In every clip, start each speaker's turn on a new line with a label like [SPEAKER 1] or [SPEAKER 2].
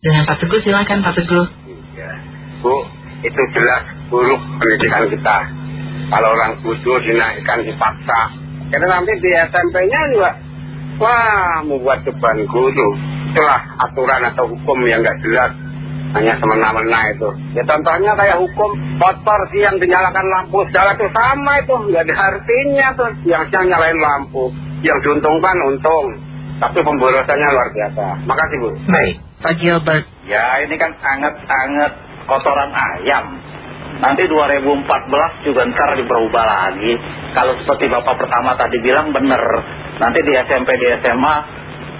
[SPEAKER 1] Dengan Pak Teguh silakan Pak Teguh.
[SPEAKER 2] Iya. Bu, itu jelas buruk pendidikan kita. Kalau orang bodoh dinaikkan dipaksa. Karena nanti di SMP-nya juga, wah membuat beban guru. Itulah aturan atau hukum yang nggak jelas. Hanya semena-mena itu. Ya contohnya kayak hukum motor sih yang dinyalakan lampu segala itu sama itu. Nggak ada artinya tuh. Yang siang nyalain lampu. Yang diuntungkan untung. Tapi pemborosannya luar biasa. Makasih Bu.
[SPEAKER 1] Baik, Pak Gilbert.
[SPEAKER 3] Ya ini kan anget-anget kotoran ayam. Nanti 2014 juga ntar berubah lagi. Kalau seperti Bapak pertama tadi bilang benar. Nanti di SMP, di SMA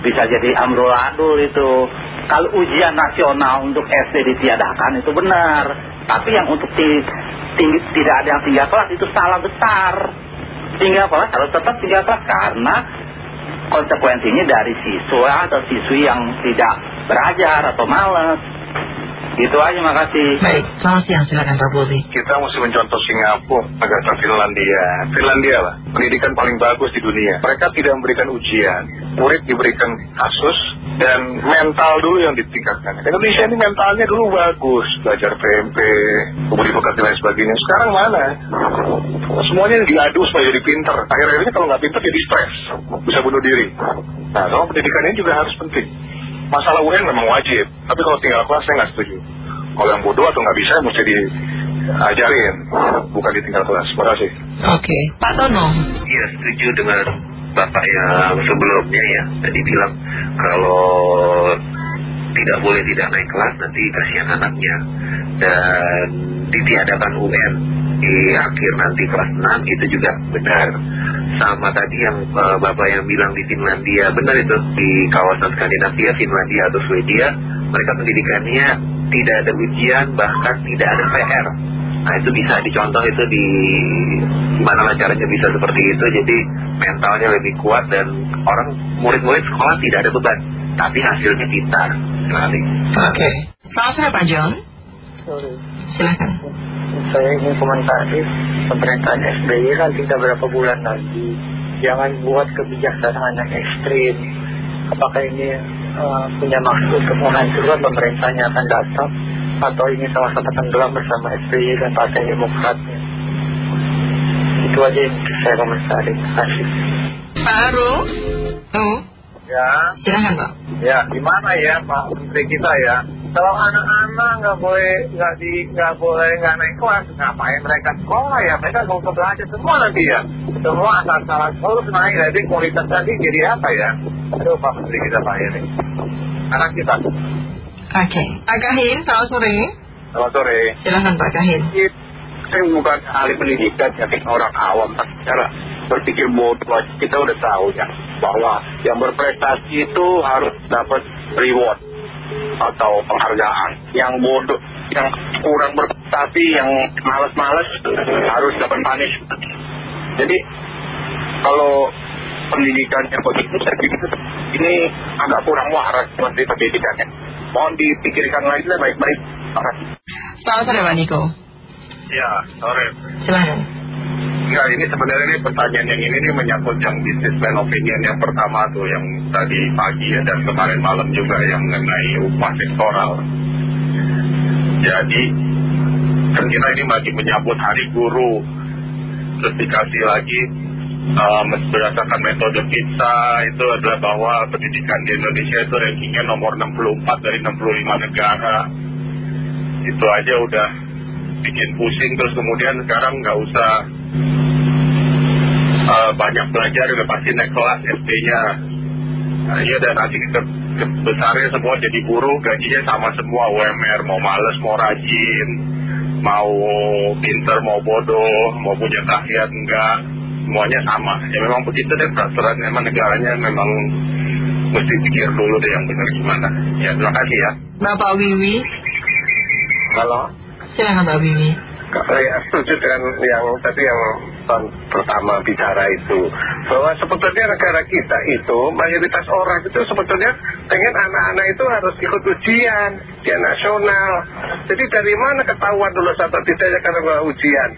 [SPEAKER 3] bisa jadi ambuladul itu. Kalau ujian nasional untuk SD ditiadakan itu benar. Tapi yang untuk ti- tinggi, tidak ada yang tiga kelas itu salah besar. Tiga kelas harus tetap tiga kelas karena konsekuensinya dari siswa atau siswi yang tidak belajar atau malas. Gitu aja makasih.
[SPEAKER 1] Baik, selamat siang silakan Pak Bobi.
[SPEAKER 2] kita mesti mencontoh Singapura, negara Finlandia. Finlandia lah, pendidikan paling bagus di dunia. Mereka tidak memberikan ujian, murid diberikan kasus, dan mental dulu yang ditingkatkan. Indonesia ini mentalnya dulu bagus, belajar PMP, kemudian bekerja dan lain sebagainya. Sekarang mana? Semuanya diadu supaya jadi pinter. Akhir-akhirnya kalau nggak pinter jadi stres, bisa bunuh diri. Nah, soal pendidikan ini juga harus penting. Masalah UN memang wajib, tapi kalau tinggal kelas saya nggak setuju. Kalau yang bodoh atau nggak bisa mesti diajarin, bukan di tinggal kelas. Terima kasih.
[SPEAKER 1] Oke, Pak Tono.
[SPEAKER 4] Iya setuju dengan Bapak yang sebelumnya ya Tadi bilang kalau tidak boleh tidak naik kelas nanti kasihan anaknya. Dan ditiadakan UN di akhir nanti kelas 6 itu juga benar. Sama tadi yang eh, Bapak yang bilang di Finlandia Benar itu di kawasan Skandinavia, Finlandia atau Swedia Mereka pendidikannya tidak ada ujian bahkan tidak ada PR Nah itu bisa dicontoh itu di gimana caranya bisa seperti itu. Jadi mentalnya lebih kuat dan orang murid-murid sekolah tidak ada beban tapi hasilnya pintar. Kasih.
[SPEAKER 1] Oke. Selamat sore Pak John.
[SPEAKER 5] Sorry.
[SPEAKER 1] Silakan.
[SPEAKER 5] Saya ingin komentari pemerintahan SBY kan tinggal berapa bulan lagi. Jangan buat kebijaksanaan yang ekstrim. Apakah ini eh, punya maksud untuk menghancurkan pemerintahnya akan datang atau ini sama-sama tenggelam bersama SBY dan Partai Demokratnya. Itu aja yang saya komentari. Terima kasih.
[SPEAKER 1] Pak Aru. Oh,
[SPEAKER 5] Ya,
[SPEAKER 1] silakan Pak.
[SPEAKER 5] ya gimana ya Pak Menteri kita ya? Kalau anak-anak nggak boleh nggak di nggak boleh nggak naik kelas, ngapain mereka sekolah ya? Mereka mau ke belajar semua nanti ya. Semua asal salah terus naik, jadi kualitas tadi jadi apa ya? Aduh Pak Menteri kita Pak ini. Anak kita.
[SPEAKER 1] Oke. Pak Kahin, selamat sore.
[SPEAKER 2] Selamat sore.
[SPEAKER 1] Silakan Pak Kahin.
[SPEAKER 2] Saya bukan ahli pendidikan, ya orang awam. Tapi secara berpikir bodoh kita udah tahu ya bahwa yang berprestasi itu harus dapat reward atau penghargaan. Yang bodoh, yang kurang berprestasi, yang males-males harus dapat punishment. Jadi kalau pendidikannya begitu, saya pikir ini agak kurang waras seperti pendidikannya. Mohon dipikirkan lagi lah baik-baik. Terima kasih.
[SPEAKER 1] Selamat sore Pak Niko.
[SPEAKER 2] Ya, sore.
[SPEAKER 1] Silakan.
[SPEAKER 2] Enggak, ini sebenarnya ini pertanyaan yang ini nih menyangkut yang businessman opinion yang pertama tuh yang tadi pagi ya dan kemarin malam juga yang mengenai upah sektoral. Jadi kan kita ini masih menyambut hari guru terus dikasih lagi eh, berdasarkan metode PISA itu adalah bahwa pendidikan di Indonesia itu rankingnya nomor 64 dari 65 negara itu aja udah bikin pusing terus kemudian sekarang nggak usah eh, banyak belajar udah pasti naik kelas SD-nya nah, iya dan nanti ke, ke- besarnya semua jadi buruh gajinya sama semua UMR mau males mau rajin mau pinter mau bodoh mau punya tahiyat enggak. Semuanya sama. Ya memang begitu deh peraturan memang negaranya memang mesti pikir dulu deh yang benar gimana. Ya terima kasih ya.
[SPEAKER 1] Bapak Wiwi.
[SPEAKER 2] halo.
[SPEAKER 1] Silakan Pak Wiwi.
[SPEAKER 2] Ya, setuju dengan yang tadi yang pertama bicara itu. Bahwa sebetulnya negara kita itu mayoritas orang itu sebetulnya pengen anak-anak itu harus ikut ujian ujian nasional. Jadi dari mana ketahuan dulu atau tidaknya karena ujian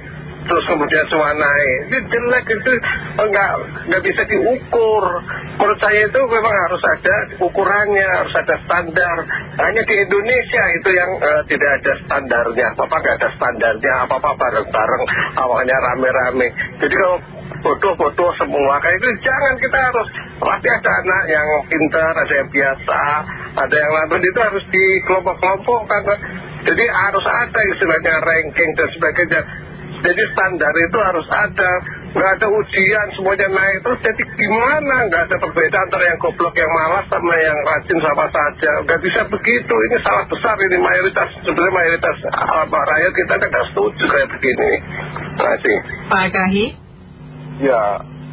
[SPEAKER 6] terus kemudian semua naik. Itu jelek itu. Nggak nggak bisa diukur. Menurut saya itu memang harus ada ukurannya harus ada standar. Hanya di Indonesia itu yang eh, tidak ada standarnya. Apa-apa nggak ada standarnya apa-apa bareng-bareng awalnya rame-rame. Jadi kalau bodoh-bodoh semua kayak itu jangan kita harus. Pasti ada anak yang pintar ada yang biasa ada yang nonton itu harus di kelompok-kelompokkan jadi harus ada istilahnya ranking dan sebagainya jadi standar itu harus ada. Nggak ada ujian semuanya naik terus. Jadi gimana? Nggak ada perbedaan antara yang goblok yang malas sama yang rajin sama saja. Nggak bisa begitu. Ini salah besar ini mayoritas. Sebenarnya mayoritas apa, rakyat kita kan nggak setuju kayak begini. Terima kasih
[SPEAKER 1] Pak Kahi?
[SPEAKER 7] Ya,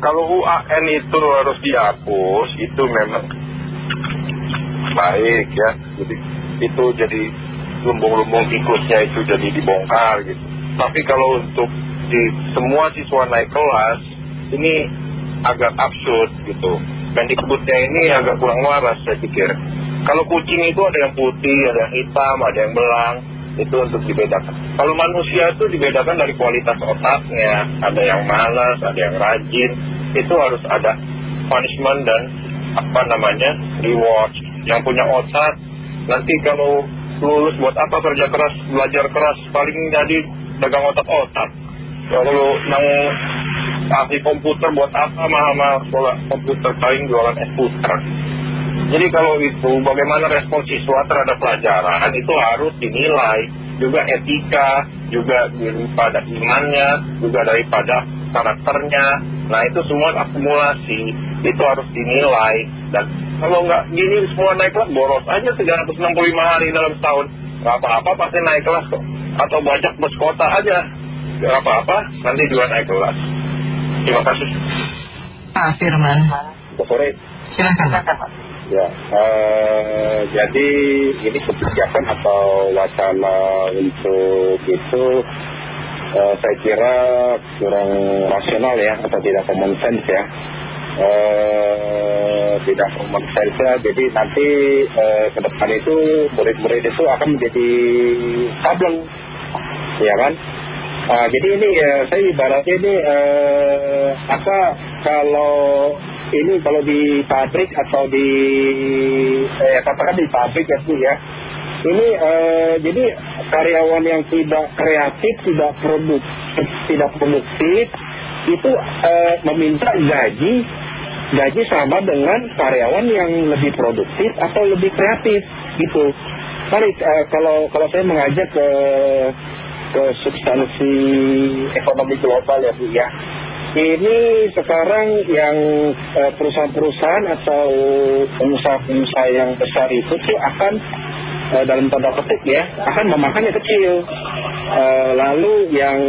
[SPEAKER 7] kalau UAN itu harus dihapus, itu memang baik ya. Jadi itu jadi lumbung-lumbung tikusnya itu jadi dibongkar gitu. Tapi kalau untuk di semua siswa naik kelas, ini agak absurd gitu. Mendikbudnya ini agak kurang waras saya pikir. Kalau kucing itu ada yang putih, ada yang hitam, ada yang belang, itu untuk dibedakan. Kalau manusia itu dibedakan dari kualitas otaknya, ada yang malas, ada yang rajin, itu harus ada punishment dan apa namanya reward. Yang punya otak, nanti kalau lulus buat apa kerja keras, belajar keras, paling jadi dagang otak-otak. Kalau yang ahli komputer buat apa mahal-mahal sekolah komputer paling jualan es puter. Jadi kalau itu bagaimana respon siswa terhadap pelajaran itu harus dinilai juga etika, juga daripada imannya, juga daripada karakternya. Nah itu semua akumulasi itu harus dinilai dan kalau nggak gini semua naik kelas boros aja 365 hari dalam setahun nggak apa-apa pasti naik kelas kok atau banyak bus kota aja nggak apa-apa nanti juga naik kelas. Terima kasih.
[SPEAKER 1] Pak Firman
[SPEAKER 7] Selamat sore.
[SPEAKER 1] silakan
[SPEAKER 7] Ya, eh, jadi ini kebijakan atau wacana untuk itu eh, saya kira kurang rasional ya atau tidak common sense ya. Eh, common sense ya. Jadi nanti eh, ke depan itu murid-murid itu akan menjadi sableng, ya kan? Ah, jadi ini ya saya ibaratnya ini eh, apa kalau ini kalau di pabrik atau di eh, katakan di pabrik ya Bu ya ini eh, jadi karyawan yang tidak kreatif tidak produktif tidak produktif itu eh, meminta gaji gaji sama dengan karyawan yang lebih produktif atau lebih kreatif gitu. Mari eh, kalau kalau saya mengajak ke ke substansi ekonomi global ya Bu ya. Ini sekarang yang eh, perusahaan-perusahaan atau pengusaha-pengusaha yang besar itu tuh akan eh, dalam tanda petik ya akan memakan yang kecil Eh, lalu yang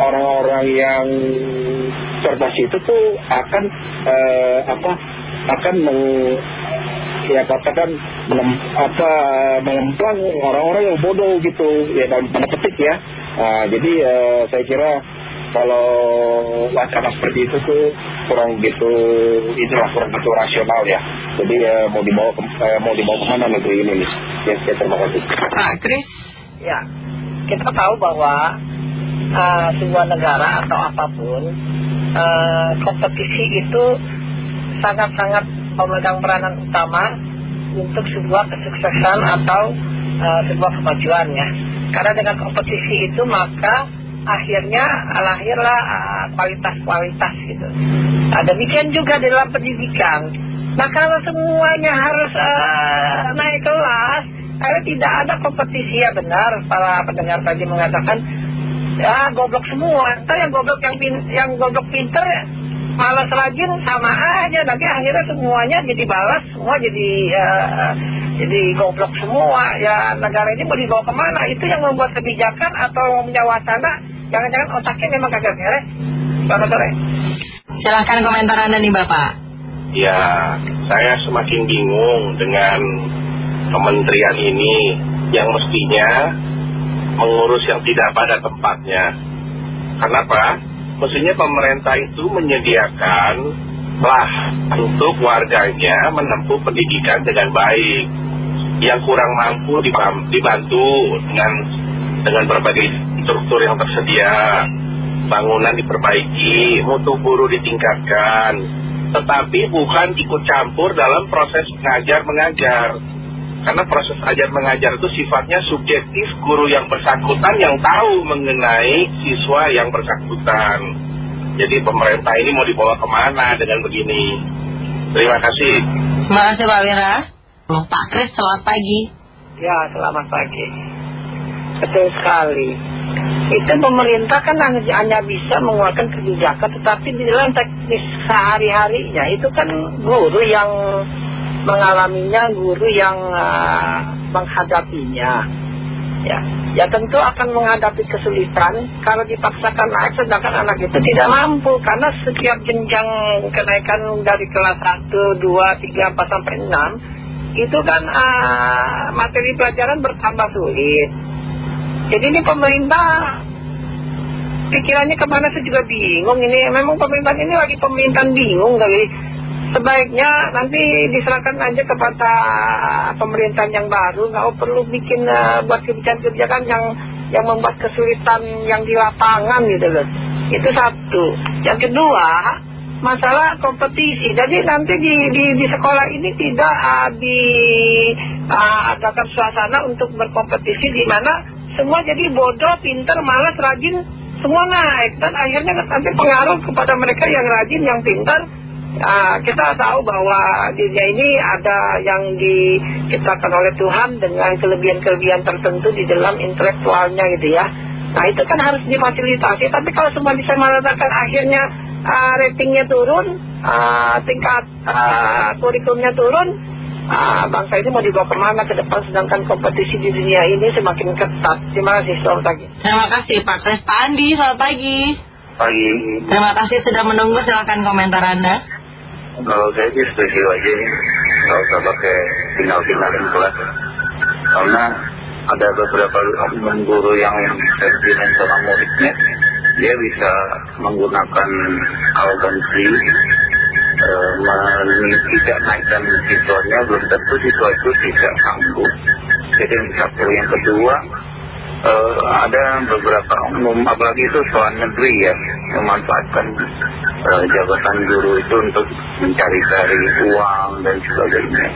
[SPEAKER 7] orang-orang yang cerdas itu tuh akan eh, apa akan meng, ya katakan mengem, apa mengemplang orang-orang yang bodoh gitu ya dalam tanda petik ya. Nah, jadi eh, saya kira kalau wacana seperti itu tuh kurang gitu inilah kurang gitu rasional ya. Jadi mau dibawa ke, mau dibawa ke mana negeri ini? Nih ya, ya terima kasih.
[SPEAKER 1] Pak Kris?
[SPEAKER 8] Ya, kita tahu bahwa eh, sebuah negara atau apa pun eh, kompetisi itu sangat-sangat memegang peranan utama untuk sebuah kesuksesan atau eh, sebuah kemajuan ya. Karena dengan kompetisi itu maka akhirnya lahirlah kualitas-kualitas gitu. Nah, demikian juga dalam pendidikan. Nah kalau semuanya harus naik kelas, karena tidak ada kompetisi ya benar. Para pendengar tadi mengatakan ya goblok semua. Ntar yang goblok yang pin, yang goblok pinter malas rajin sama aja. Nanti akhirnya semuanya jadi balas, semua jadi eh, jadi goblok semua. Ya negara ini mau dibawa ke mana? Itu yang membuat kebijakan atau punya wacana. Jangan-jangan otaknya memang kagak beres. Selamat sore.
[SPEAKER 1] silakan komentar anda nih Bapak
[SPEAKER 7] Ya, saya semakin bingung dengan kementerian ini yang mestinya mengurus yang tidak pada tempatnya. Kenapa? Mestinya pemerintah itu menyediakan lah untuk warganya menempuh pendidikan dengan baik. Yang kurang mampu dibantu dengan dengan berbagai struktur yang tersedia.
[SPEAKER 9] bangunan diperbaiki, mutu guru ditingkatkan, tetapi bukan ikut campur dalam proses mengajar mengajar. Karena proses ajar mengajar itu sifatnya subjektif guru yang bersangkutan yang tahu mengenai siswa yang bersangkutan. Jadi pemerintah ini mau dibawa ke mana dengan begini? Terima kasih.
[SPEAKER 10] Terima kasih Pak Wira. Pak Kris, selamat pagi.
[SPEAKER 8] Ya, selamat pagi. Betul sekali. Itu pemerintah kan hanya, bisa mengeluarkan kebijakan, tetapi di dalam teknis sehari-harinya itu kan guru yang mengalaminya, guru yang uh, menghadapinya. Ya, ya tentu akan menghadapi kesulitan kalau dipaksakan naik sedangkan anak itu tidak mampu karena setiap jenjang kenaikan dari kelas 1, 2, 3, 4 sampai 6 itu kan uh, materi pelajaran bertambah sulit. Jadi ini pemerintah pikirannya ke mana saya juga bingung ini memang pemerintahan ini lagi pemerintahan bingung kali sebaiknya nanti diserahkan aja kepada pemerintahan yang baru. Nggak perlu bikin uh, buat kebijakan-kebijakan yang yang membuat kesulitan yang di lapangan gitu loh itu satu. Yang kedua masalah kompetisi. Jadi nanti di, di, di sekolah ini tidak uh, di uh, adakan suasana untuk berkompetisi di mana semua jadi bodoh, pinter, malas, rajin semua naik. Dan akhirnya nanti pengaruh kepada mereka yang rajin, yang pintar uh, kita tahu bahwa dirinya ini ada yang diciptakan oleh Tuhan dengan kelebihan-kelebihan tertentu di dalam intelektualnya gitu ya. Nah itu kan harus difasilitasi. Tapi kalau semua bisa mengatakan akhirnya uh, ratingnya turun, uh, tingkat uh, kurikulumnya turun, uh, bangsa ini mau dibawa ke mana ke depan sedangkan kompetisi di dunia ini semakin ketat. Terima kasih selamat pagi.
[SPEAKER 10] Terima kasih Pak Kris. Pak Andi, selamat pagi.
[SPEAKER 11] Pagi.
[SPEAKER 10] Terima kasih sudah menunggu. Silakan komentar Anda.
[SPEAKER 11] Kalau saya sih setuju aja nih, nggak usah pakai tinggal-tinggalin kelas. Karena ada beberapa guru yang sentimen sama muridnya, dia bisa menggunakan arogansi, eh, tidak naikkan siswanya, belum tentu siswa itu tidak sanggup. Jadi satu yang kedua, eh, ada beberapa oknum, apalagi itu soal negeri ya, memanfaatkan eh, jabatan guru itu untuk mencari-cari uang dan sebagainya.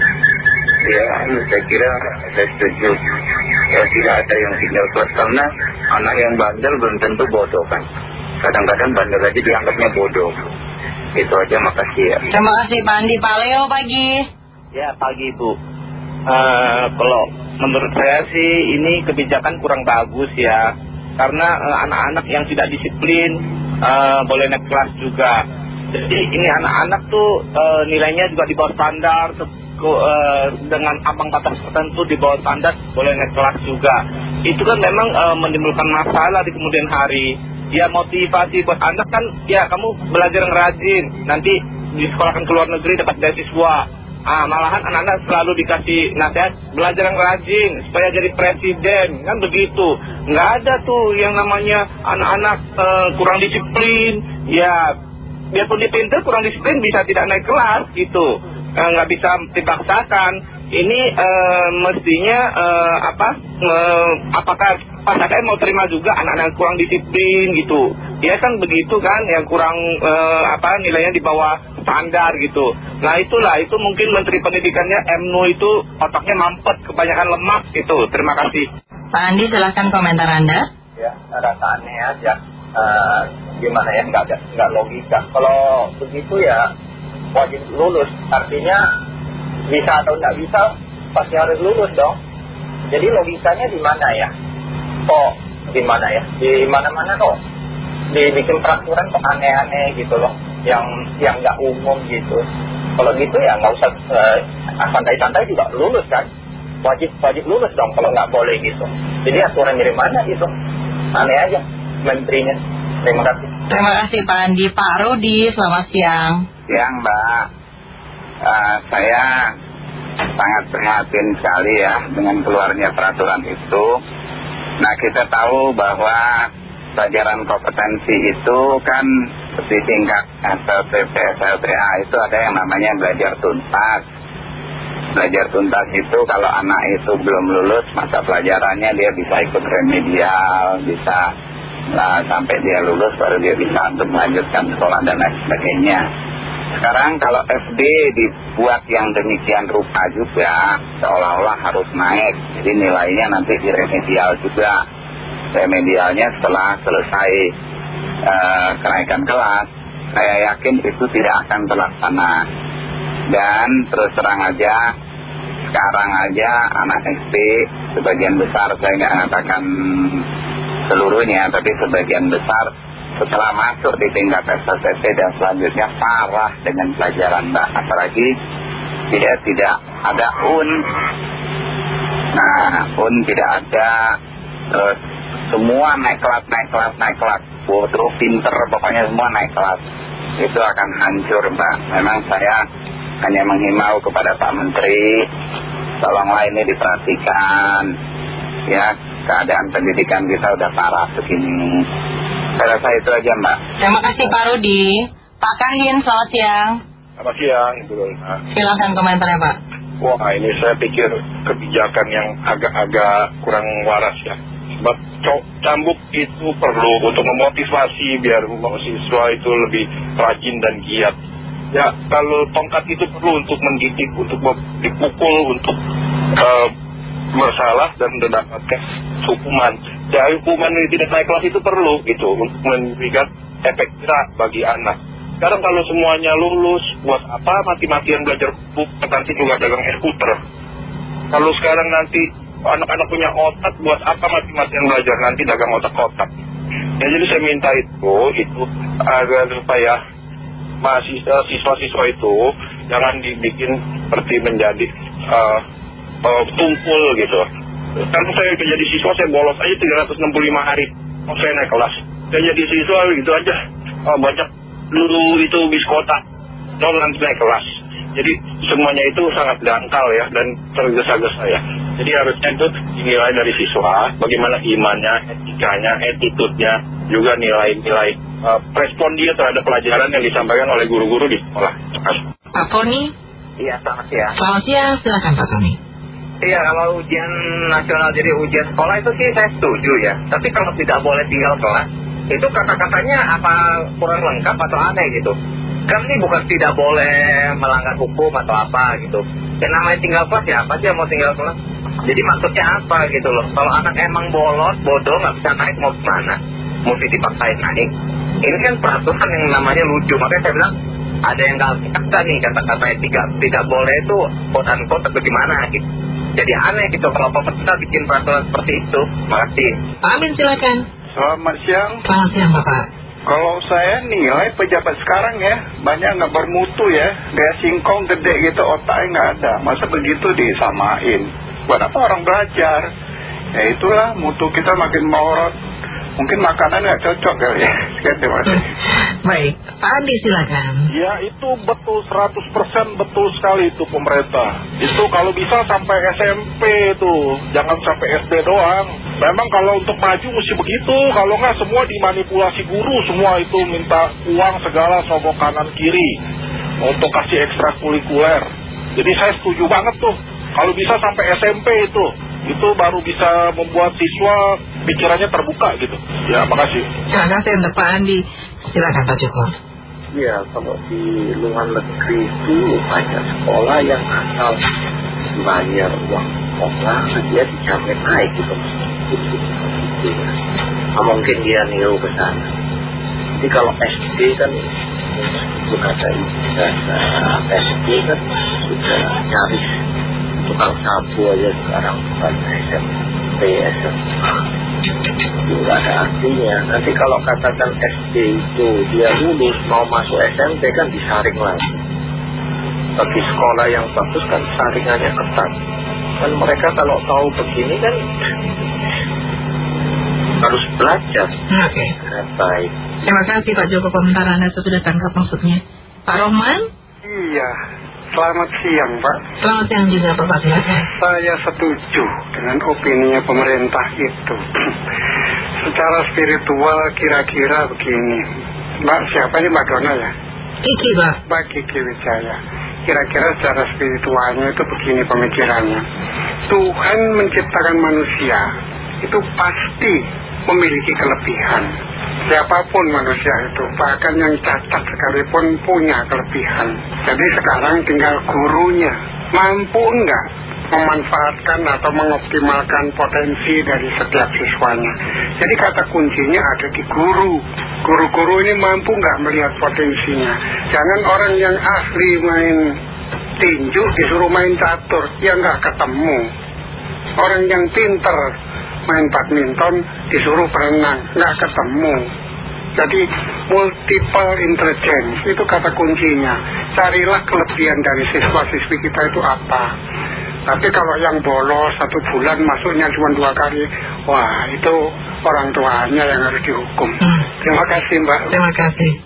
[SPEAKER 11] Ya, saya kira saya setuju. Ya, tidak ada yang tinggal kelas karena anak yang bandel belum tentu bodoh kan. Kadang-kadang bandel aja dianggapnya bodoh. Itu aja, makasih ya.
[SPEAKER 10] Terima kasih Pak Andi. Pak Leo pagi.
[SPEAKER 12] Ya pagi Bu Eh, Kalau menurut saya sih ini kebijakan kurang bagus ya Karena eh, anak-anak yang tidak disiplin eh, boleh naik kelas juga. Jadi ini anak-anak tuh eh, nilainya juga di bawah standar ko- eh, Dengan ambang batas tertentu di bawah standar boleh naik kelas juga. Itu kan memang eh, menimbulkan masalah di kemudian hari. Ya motivasi buat anak kan ya kamu belajar yang rajin. Nanti disekolahkan ke luar negeri dapat beasiswa Ah, malahan anak-anak selalu dikasih nasihat belajar yang rajin supaya jadi presiden kan begitu. Nggak ada tuh yang namanya anak-anak eh, kurang disiplin. Ya, biarpun pintar kurang disiplin bisa tidak naik kelas gitu. Eh, nggak bisa dipaksakan. Ini eh, mestinya eh, apa? eh, apakah Pak Sakai mau terima juga anak-anak kurang disiplin gitu? Ya kan begitu kan, yang kurang apa nilainya di bawah standar gitu. Nah itulah itu mungkin Menteri Pendidikannya MNU itu otaknya mampet, kebanyakan lemak gitu. Terima kasih.
[SPEAKER 10] Pak Andi silahkan komentar Anda.
[SPEAKER 13] ya rasa aneh aja Eh, gimana ya nggak ada nggak logika kalau begitu ya wajib lulus artinya bisa atau nggak bisa pasti harus lulus dong jadi logikanya di mana ya kok di mana ya di mana-mana kok dibikin peraturan kok aneh-aneh gitu loh yang yang nggak umum gitu. Kalau gitu ya nggak usah eh, santai-santai juga lulus kan? Wajib wajib lulus dong kalau nggak boleh gitu. Jadi aturan dari mana gitu? Aneh aja menterinya. Terima kasih.
[SPEAKER 10] Terima kasih Pak Andi. Pak Rudi, selamat siang.
[SPEAKER 14] Siang Mbak, Eh, saya sangat prihatin sekali ya dengan keluarnya peraturan itu. Nah kita tahu bahwa pelajaran kompetensi itu kan di tingkat SLTP, SLTA itu ada yang namanya belajar tuntas. Belajar tuntas itu kalau anak itu belum lulus masa pelajarannya dia bisa ikut remedial, bisa Nah, sampai dia lulus baru dia bisa untuk melanjutkan sekolah dan lain sebagainya. Sekarang kalau SD dibuat yang demikian rupa juga, seolah-olah harus naik. Jadi nilainya nanti di remedial juga. Remedialnya setelah selesai uh, kenaikan kelas, saya yakin itu tidak akan terlaksana. Dan terus terang aja, sekarang aja anak SD, sebagian besar saya nggak mengatakan seluruhnya, tapi sebagian besar setelah masuk di tingkat SST dan selanjutnya parah dengan pelajaran mbak. Apalagi tidak tidak ada un. Nah un tidak ada. Terus semua naik kelas naik kelas naik kelas bodoh pinter pokoknya semua naik kelas itu akan hancur mbak memang saya hanya menghimbau kepada Pak Menteri tolonglah ini diperhatikan ya keadaan pendidikan kita udah parah begini saya rasa itu aja Mbak.
[SPEAKER 1] Terima kasih Pak Rudi. Pak Kahin, selamat siang.
[SPEAKER 2] Selamat siang, Ibu Luna.
[SPEAKER 1] Silahkan komentarnya Pak.
[SPEAKER 2] Wah ini saya pikir kebijakan yang agak-agak kurang waras ya. Cambuk itu perlu untuk memotivasi biar siswa itu lebih rajin dan giat. Ya kalau tongkat itu perlu untuk mendidik, untuk dipukul, untuk uh, bersalah dan mendapatkan hukuman. Ya hukuman yang tidak naik kelas itu perlu gitu untuk memberikan efek jerak bagi anak. Sekarang kalau semuanya lulus buat apa mati-matian belajar buku nanti juga dagang skuter kalau sekarang nanti anak-anak punya otak buat apa mati-matian belajar? Nanti dagang otak-otak. Ya jadi saya minta itu itu agar supaya mahasiswa siswa-siswa itu jangan dibikin seperti menjadi uh, uh, tumpul gitu. Kan saya jadi siswa saya bolos aja 365 hari. Oh, saya naik kelas? Saya jadi siswa gitu aja. Oh, banyak dulu itu bis kota no nanti naik kelas jadi semuanya itu sangat dangkal ya dan tergesa-gesa ya. Jadi harusnya itu dinilai dari siswa bagaimana imannya, etikanya, attitude-nya juga nilai-nilai uh, respon dia terhadap pelajaran yang disampaikan oleh guru-guru di sekolah.
[SPEAKER 1] Pak Tony?
[SPEAKER 14] Iya selamat siang.
[SPEAKER 1] Selamat siang silakan Pak Tony.
[SPEAKER 14] Iya kalau ujian nasional jadi ujian sekolah itu sih saya setuju ya. Tapi kalau tidak boleh tinggal kelas Itu kata-katanya apa kurang lengkap atau aneh gitu Kan ini bukan tidak boleh melanggar hukum atau apa gitu. Yang namanya tinggal kelas ya apa sih yang mau tinggal kelas? Jadi maksudnya apa gitu loh? Kalau anak emang bolos, bodoh nggak bisa naik mau gimana Mesti dipaksain naik. Ini kan peraturan yang namanya lucu. Makanya saya bilang ada yang nggak kata nih kata-kata tidak tidak boleh itu quote unquote atau gimana gitu. Jadi aneh gitu kalau pemerintah bikin peraturan seperti itu. Makasih.
[SPEAKER 1] Pak Amin silakan.
[SPEAKER 15] Selamat siang.
[SPEAKER 1] Selamat siang Bapak
[SPEAKER 15] kalau saya nilai pejabat sekarang ya banyak nggak bermutu ya. Kayak singkong gede gitu otaknya nggak ada. Masa begitu disamain? Buat apa orang belajar? Ya itulah mutu kita makin morot mungkin makanan nggak cocok kali ya. Sekian terima kasih.
[SPEAKER 1] Baik, Pak Andi silakan.
[SPEAKER 2] Ya itu betul 100% betul sekali itu pemerintah. Itu kalau bisa sampai SMP itu, jangan sampai SD doang. Memang kalau untuk maju mesti begitu, kalau nggak semua dimanipulasi guru, semua itu minta uang segala sogok kanan kiri untuk kasih ekstrakurikuler. Jadi saya setuju banget tuh, kalau bisa sampai SMP itu, itu baru bisa membuat siswa pikirannya terbuka gitu. Ya, makasih.
[SPEAKER 1] Terima kasih untuk Pak Andi. Silakan Pak Joko.
[SPEAKER 11] Ya, kalau di luar negeri itu banyak sekolah yang asal bayar uang sekolah, dia dijamin naik gitu. Nah, mungkin dia niru ke sana. Jadi kalau SD kan bukan dari ijazah SD kan sudah nyaris tukang sapu aja sekarang. Bukan SMP, SMA nggak ada artinya. Nanti kalau katakan SD itu dia lulus mau masuk SMP kan disaring lagi. Bagi sekolah yang bagus kan saringannya ketat. Kan mereka kalau tahu begini kan harus belajar.
[SPEAKER 1] Oke. Okay.
[SPEAKER 11] baik.
[SPEAKER 1] Terima kasih Pak Joko. Komentar Anda sudah tangkap maksudnya. Pak Roman
[SPEAKER 15] iya Selamat siang Pak.
[SPEAKER 1] Selamat siang juga Pak silakan
[SPEAKER 15] Saya setuju dengan opininya pemerintah itu. Secara spiritual kira-kira begini. Mbak siapa ini Mbak Dona ya?
[SPEAKER 1] Kiki Mbak
[SPEAKER 15] Mbak Kiki Wijaya. Kira-kira secara spiritualnya itu begini pemikirannya. Tuhan menciptakan manusia itu pasti memiliki kelebihan. Siapa pun manusia itu, bahkan yang cacat sekalipun punya kelebihan. Jadi sekarang tinggal gurunya. Mampu enggak memanfaatkan atau mengoptimalkan potensi dari setiap siswanya. Jadi kata kuncinya ada di guru. Guru-guru ini mampu nggak melihat potensinya. Jangan orang yang ahli main tinju disuruh main catur, ya nggak ketemu. Orang yang pinter main badminton disuruh berenang, nggak ketemu. Jadi multiple intelligence itu kata kuncinya. Carilah kelebihan dari siswa-siswi kita itu apa. Tapi kalau yang bolos satu bulan masuknya cuma dua kali, wah itu orang tuanya yang harus dihukum. Terima kasih Mbak.
[SPEAKER 1] Terima kasih.